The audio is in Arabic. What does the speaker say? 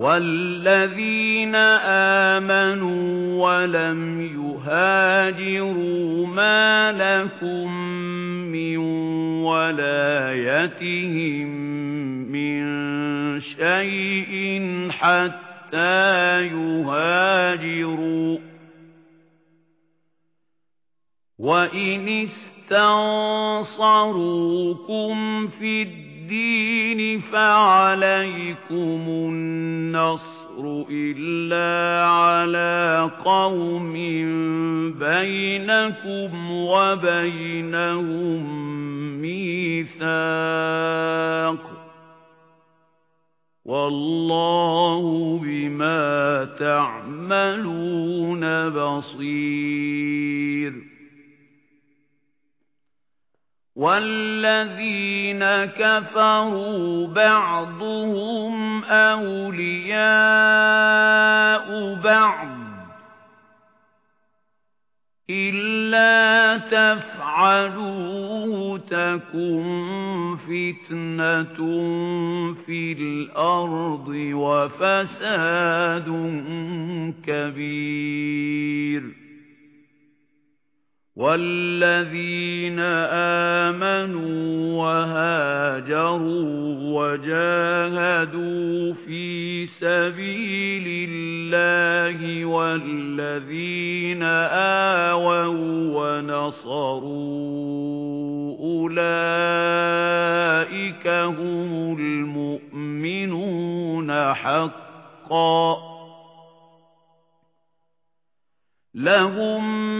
وَالَّذِينَ آمَنُوا وَلَمْ يُهَاجِرُوا مَا لَكُمْ مِنْ وَلَايَتِهِمْ مِنْ شَيْءٍ حَتَّى يُهَاجِرُوا وَإِنِ اسْتَنصَرُوكُمْ فِي الدِّينِ الدين فعليكم النصر إلا على قوم بينكم وبينهم ميثاق والله بما تعملون بصير وَالَّذِينَ كَفَرُوا بَعْضُهُمْ أَوْلِيَاءُ بَعْضٍ إِلَّا تَفْعَلُوهُ تَكُنْ فِتْنَةٌ فِي الْأَرْضِ وَفَسَادٌ كَبِيرٌ وَالَّذِينَ آمَنُوا وَهَاجَرُوا وَجَاهَدُوا فِي سَبِيلِ اللَّهِ وَالَّذِينَ آوَوا وَنَصَرُوا أُولَئِكَ هُمُ الْمُؤْمِنُونَ حَقًّا لَهُم